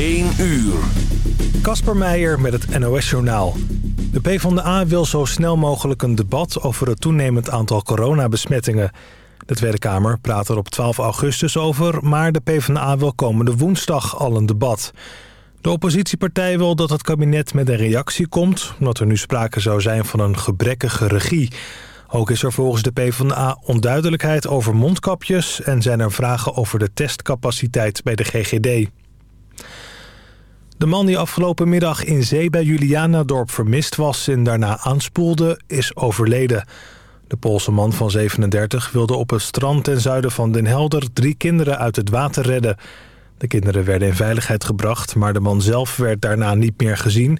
1 uur. Kasper Meijer met het NOS-journaal. De PvdA wil zo snel mogelijk een debat over het toenemend aantal coronabesmettingen. De Tweede Kamer praat er op 12 augustus over... maar de PvdA wil komende woensdag al een debat. De oppositiepartij wil dat het kabinet met een reactie komt... omdat er nu sprake zou zijn van een gebrekkige regie... Ook is er volgens de PvdA onduidelijkheid over mondkapjes... en zijn er vragen over de testcapaciteit bij de GGD. De man die afgelopen middag in zee bij Julianadorp vermist was... en daarna aanspoelde, is overleden. De Poolse man van 37 wilde op het strand ten zuiden van Den Helder... drie kinderen uit het water redden. De kinderen werden in veiligheid gebracht... maar de man zelf werd daarna niet meer gezien.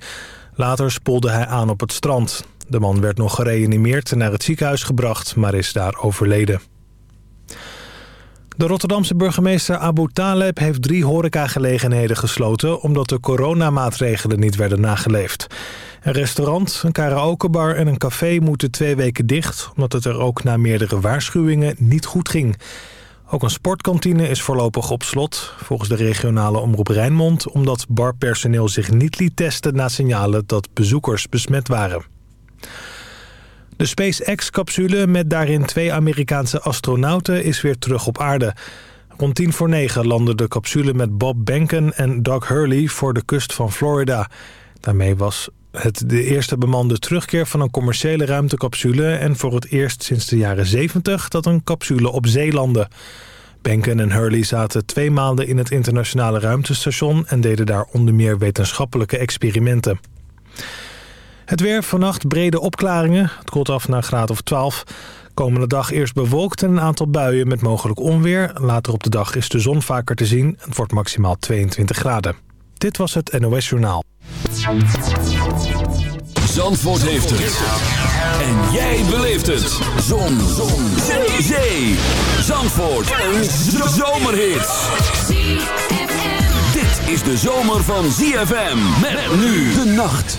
Later spoelde hij aan op het strand. De man werd nog gereanimeerd en naar het ziekenhuis gebracht, maar is daar overleden. De Rotterdamse burgemeester Abu Taleb heeft drie horecagelegenheden gesloten... omdat de coronamaatregelen niet werden nageleefd. Een restaurant, een karaokebar en een café moeten twee weken dicht... omdat het er ook na meerdere waarschuwingen niet goed ging. Ook een sportkantine is voorlopig op slot, volgens de regionale omroep Rijnmond... omdat barpersoneel zich niet liet testen na signalen dat bezoekers besmet waren. De SpaceX-capsule met daarin twee Amerikaanse astronauten is weer terug op aarde. Rond tien voor negen landde de capsule met Bob Behnken en Doug Hurley voor de kust van Florida. Daarmee was het de eerste bemande terugkeer van een commerciële ruimtecapsule... en voor het eerst sinds de jaren 70 dat een capsule op zee landde. Benken en Hurley zaten twee maanden in het internationale ruimtestation... en deden daar onder meer wetenschappelijke experimenten. Het weer, vannacht brede opklaringen. Het koelt af naar graad of 12. Komende dag eerst bewolkt en een aantal buien met mogelijk onweer. Later op de dag is de zon vaker te zien. Het wordt maximaal 22 graden. Dit was het NOS Journaal. Zandvoort heeft het. En jij beleeft het. Zon. zon. Zee. Zee. Zandvoort. Een zomerhit. Dit is de zomer van ZFM. Met nu de nacht.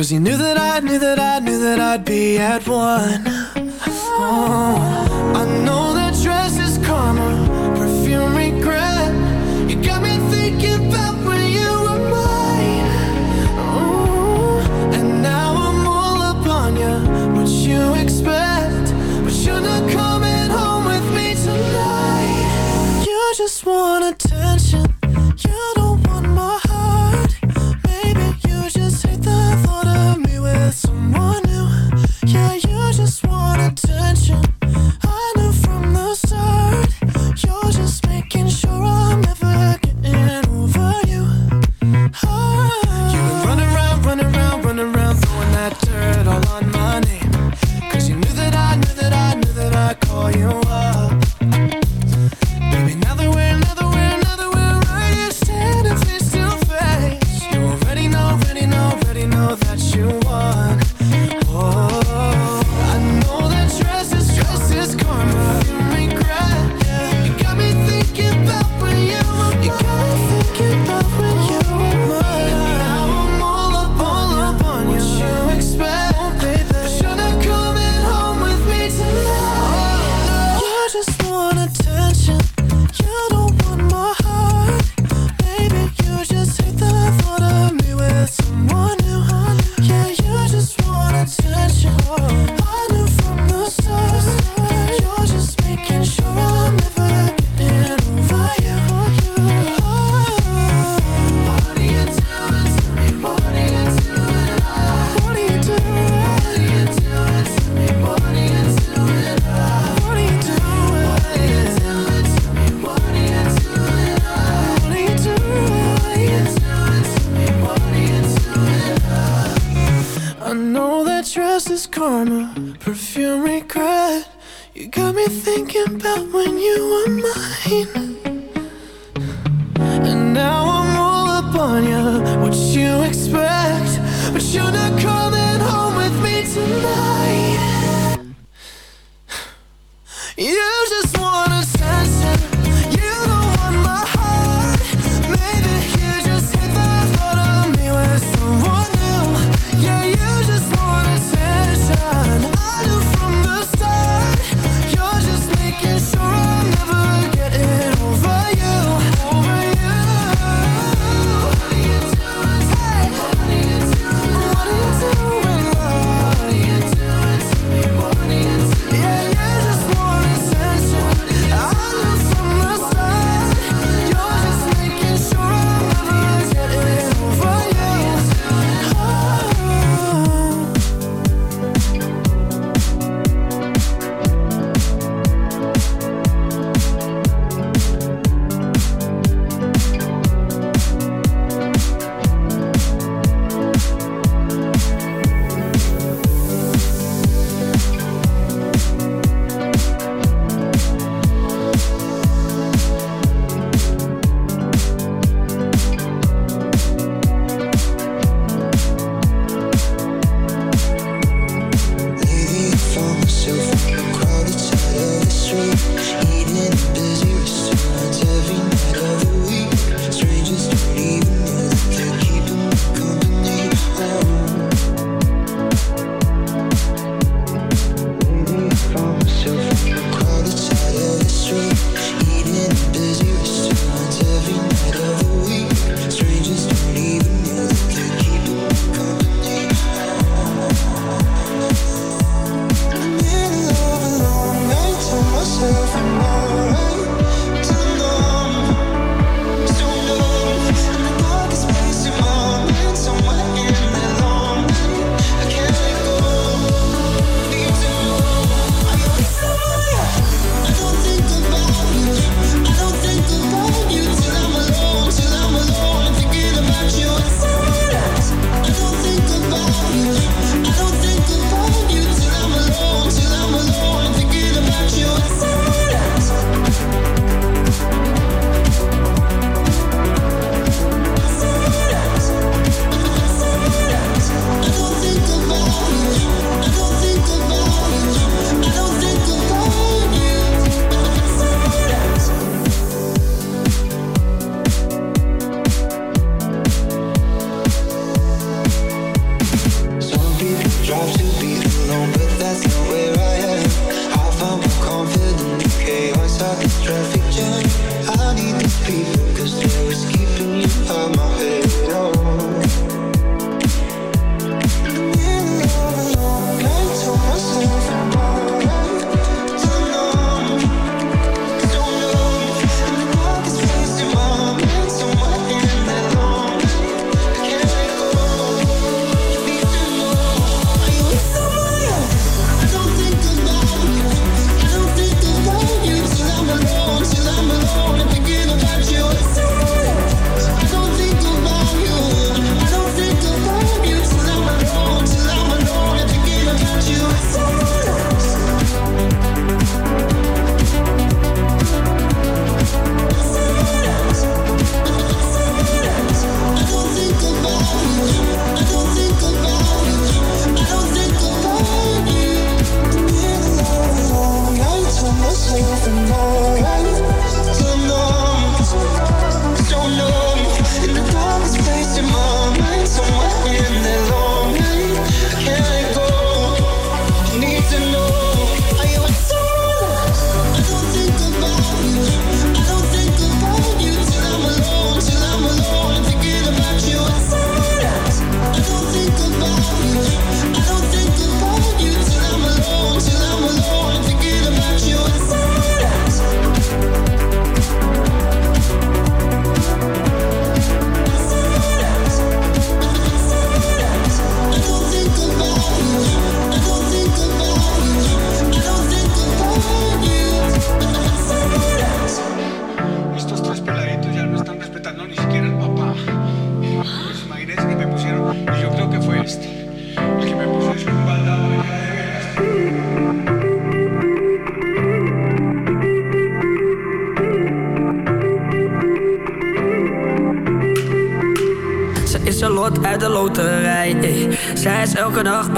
Cause you knew that I knew that I knew that I'd be at one. Oh, I know that dress is karma, perfume regret. You got me thinking about when you were mine. Oh, and now I'm all up on you, what you expect. But you're not coming home with me tonight. You just want just want attention.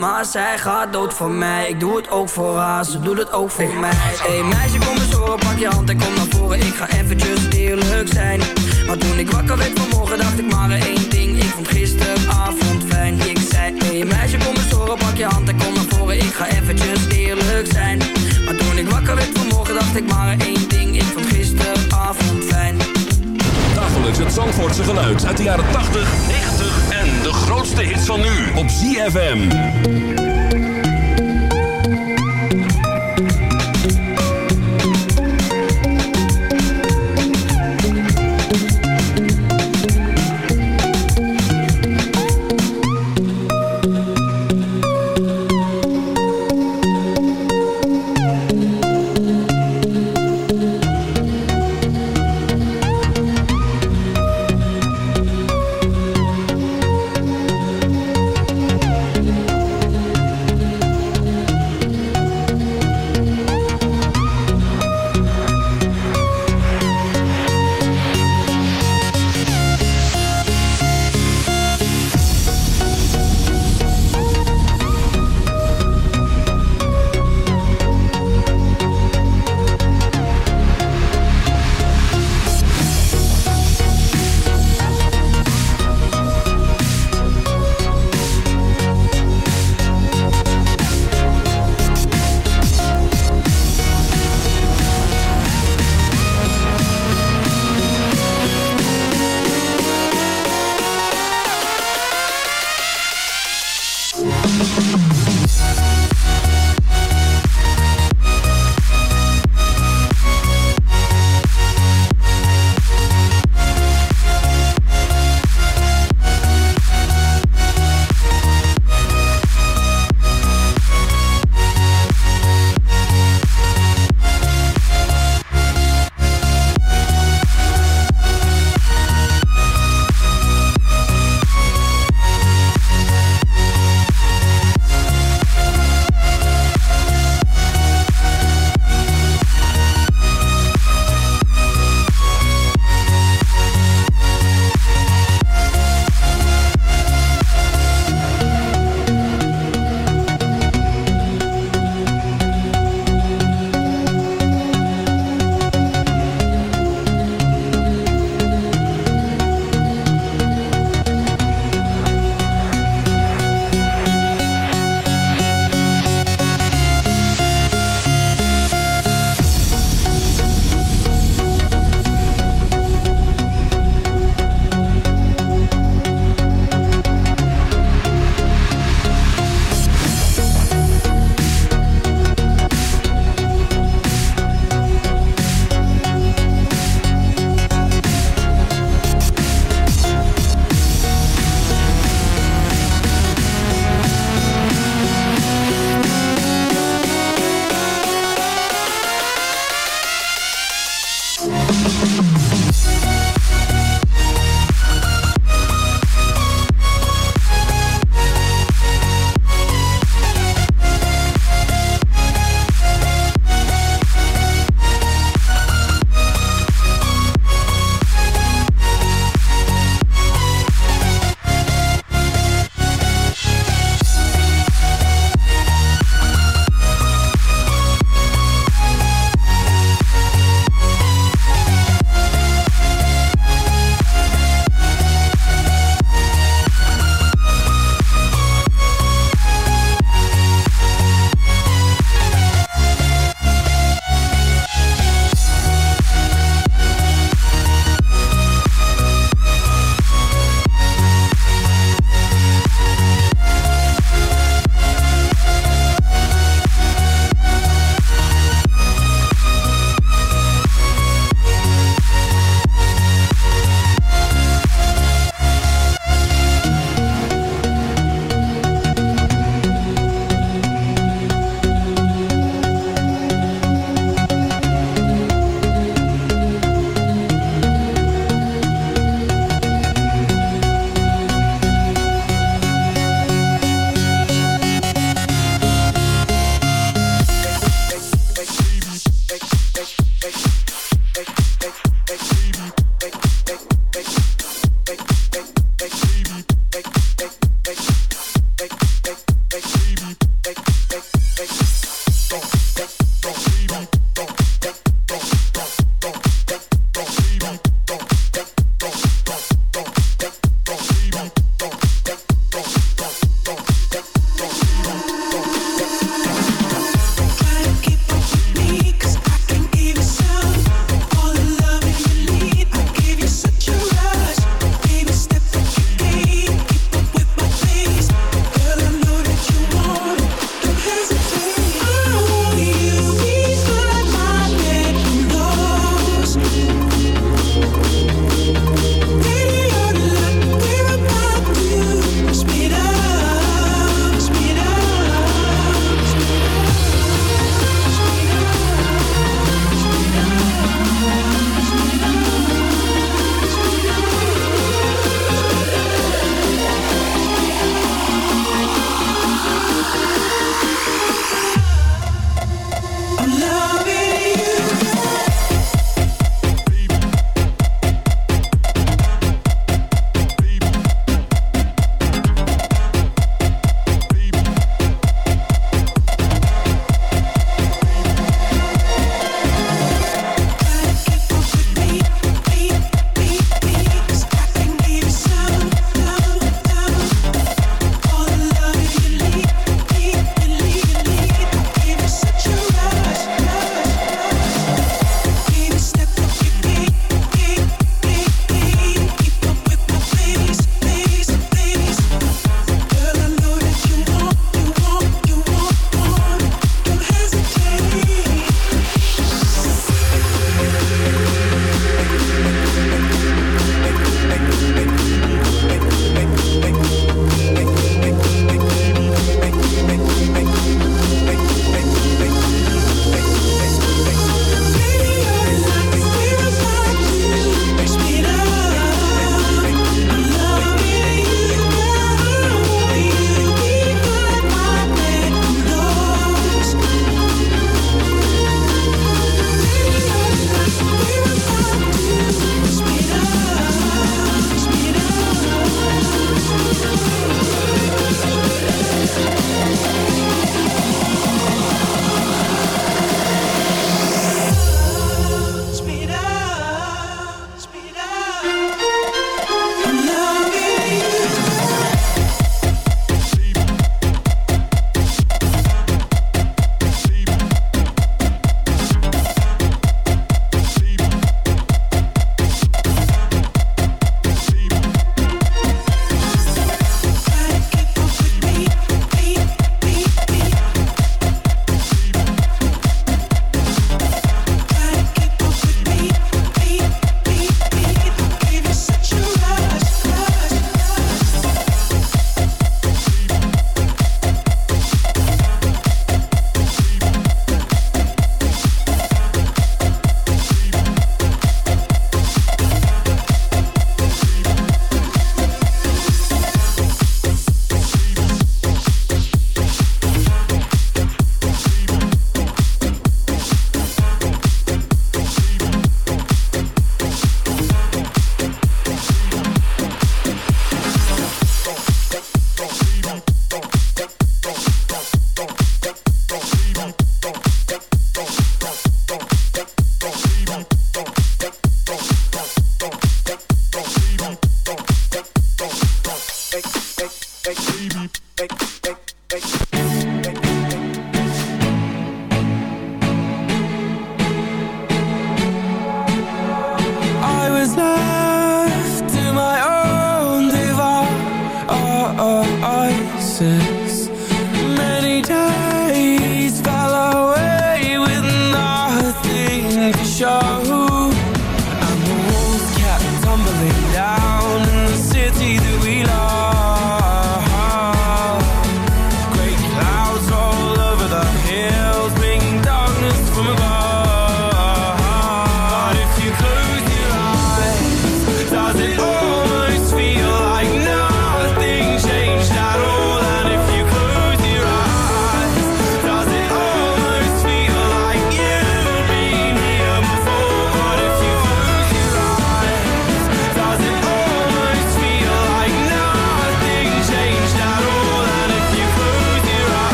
Maar zij gaat dood voor mij. Ik doe het ook voor haar, ze doet het ook voor mij. Hey meisje, kom eens horen, pak je hand en kom naar voren. Ik ga eventjes eerlijk zijn. Maar toen ik wakker werd vanmorgen, dacht ik maar één ding. Ik vond gisteravond fijn. Ik zei, hey meisje, kom eens horen, pak je hand en kom naar voren. Ik ga eventjes eerlijk zijn. Maar toen ik wakker werd vanmorgen, dacht ik maar één ding. Ik vond gisteravond fijn. Dagelijks het Zandvoortse geluid uit de jaren 80, 90 en de grootste hits van nu op ZFM.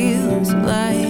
feels like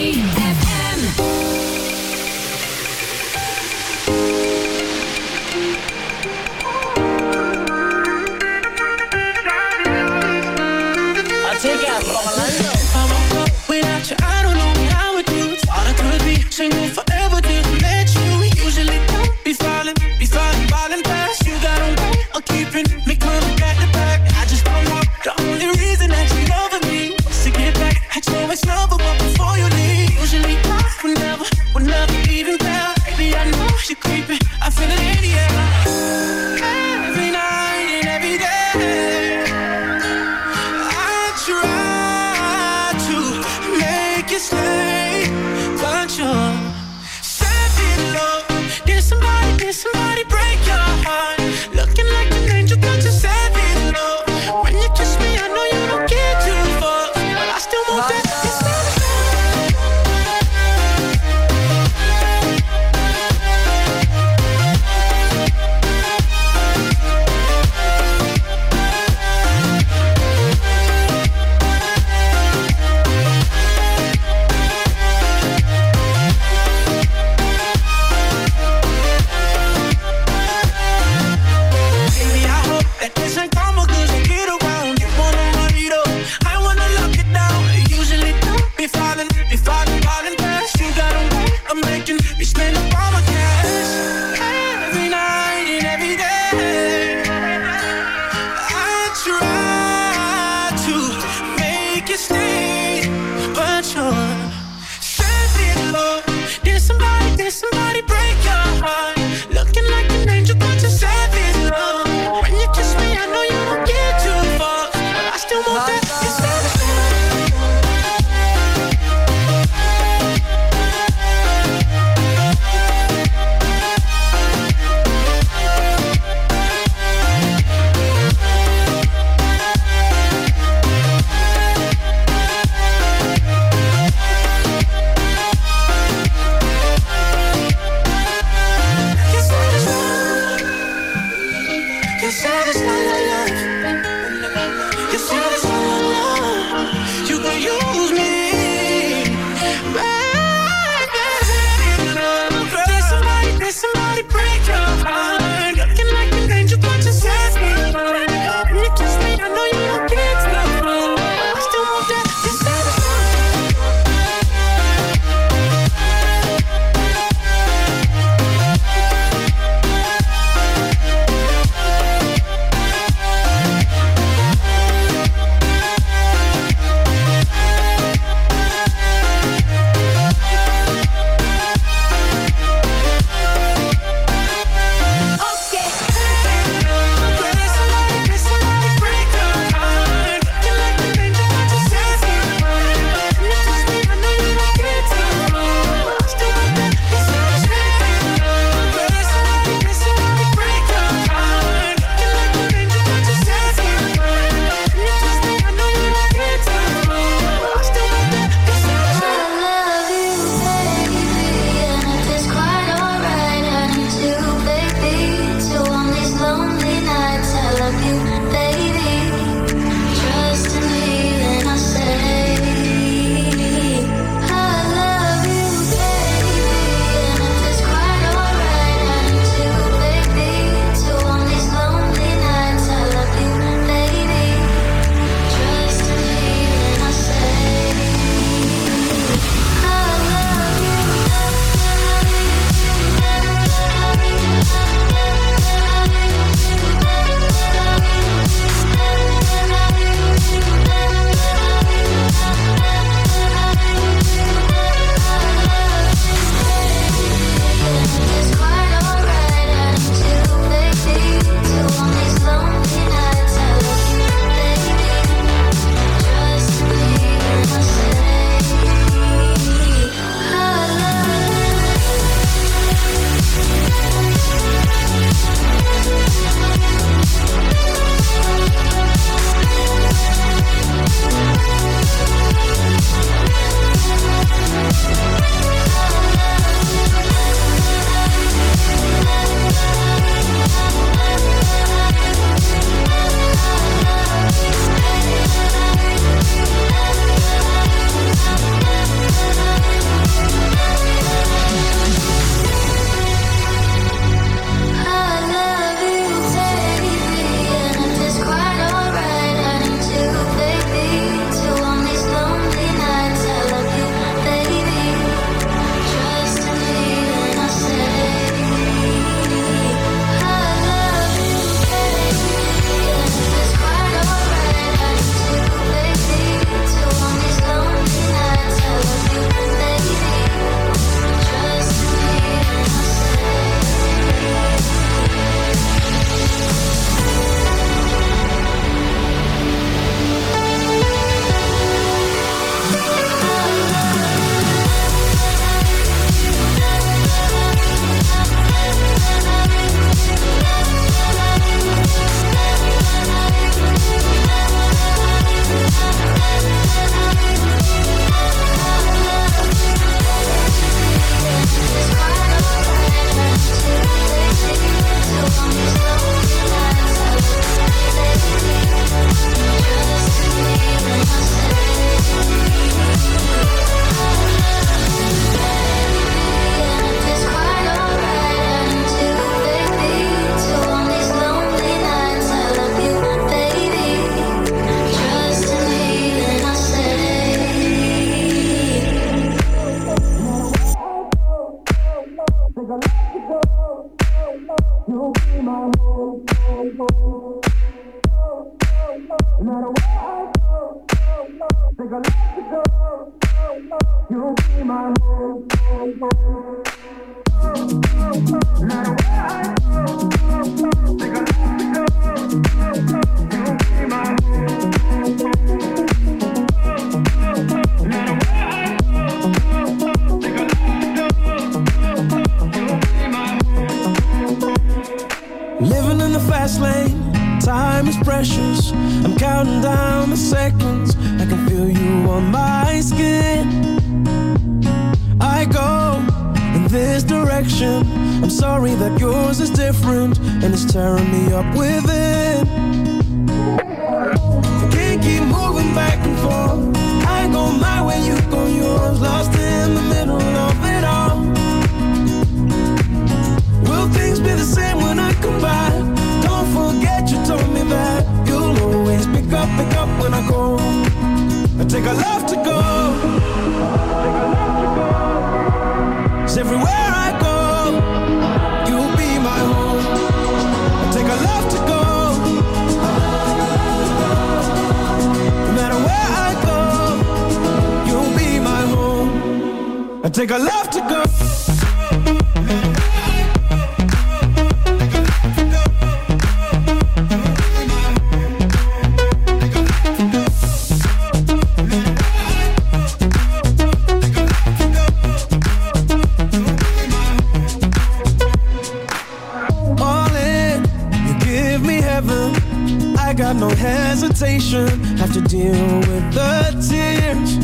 temptation Have to deal with the tears.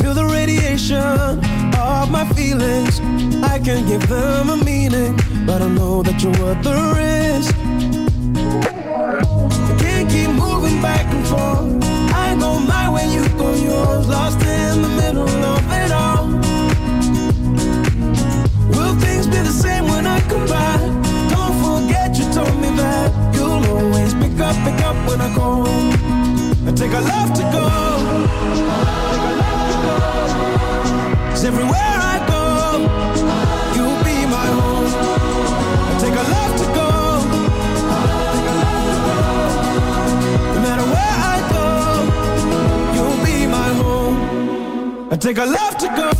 Feel the radiation of my feelings. I can give them a meaning But I know that you're worth the take a left to go.